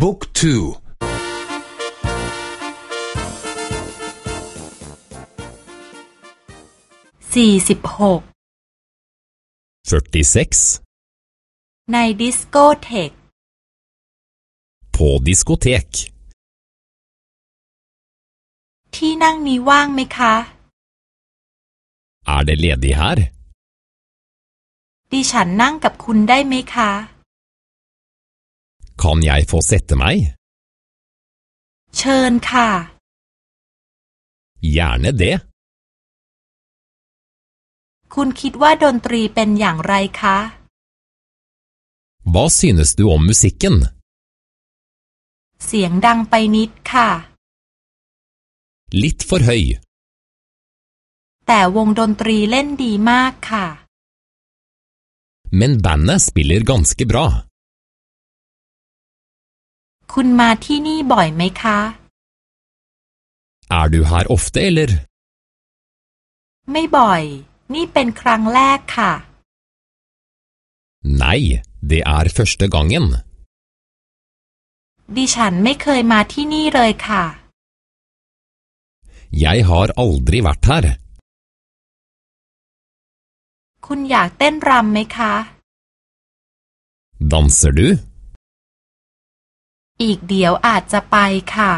บุ๊กทูสี่สิบหกในดิสโกเทก På diskotek ที่นั่งนี้ว่างไหมคะ Er det ledig her? ดิฉันนั่งกับคุณได้ไหมคะ Kan jeg få sette meg? เชิญค่ะ Gjerne det. คุณคิดว่าดนตรีเป็นอย่างไรคะ Hva synes du om musikken? เสียงดังไปนิดค่ะ Litt for høy. แต่วงดนตรีเล่นดีมากค่ะ Men bandet spiller ganske bra. คุณมาที่นี่บ่อยไหมคะ Er du her ofte, eller? ไม่บ่อย นี่เป็นครั้งแรกค่ะ Nei, det er første gangen. ดิฉันไม่เคยมาที่นี่เลยค่ะ Jeg har aldri vært her. คุณอยากเต้นรำไหมคะ Danser du? อีกเดี๋ยวอาจจะไปค่ะ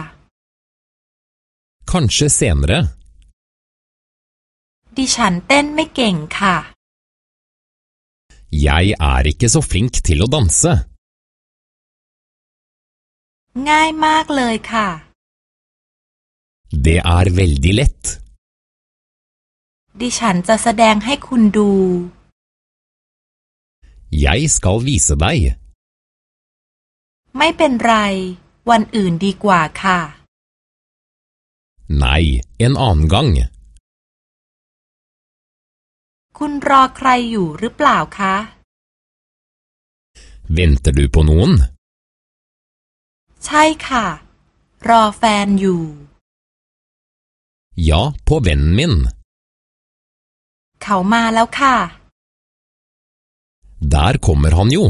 Kanskje senere. ดิฉันเต้นไม่เก่งค่ะ Jeg er ikke så flink til å danse. ง่ายมากเลยค่ะ Det er veldig lett. ดิฉันจะแสดงให้คุณดู Jeg skal vise deg. ไม่เป็นไร วันอื่นดีกว่าค่ะ Nei, en annen gang. คุณรอใครอยู่หรือเปล่าคะ Venter du på noen? ใช่ค่ะ รอแฟนอยู่ Ja, på vennen min. เขามาแล้วค่ะ Der kommer han jo.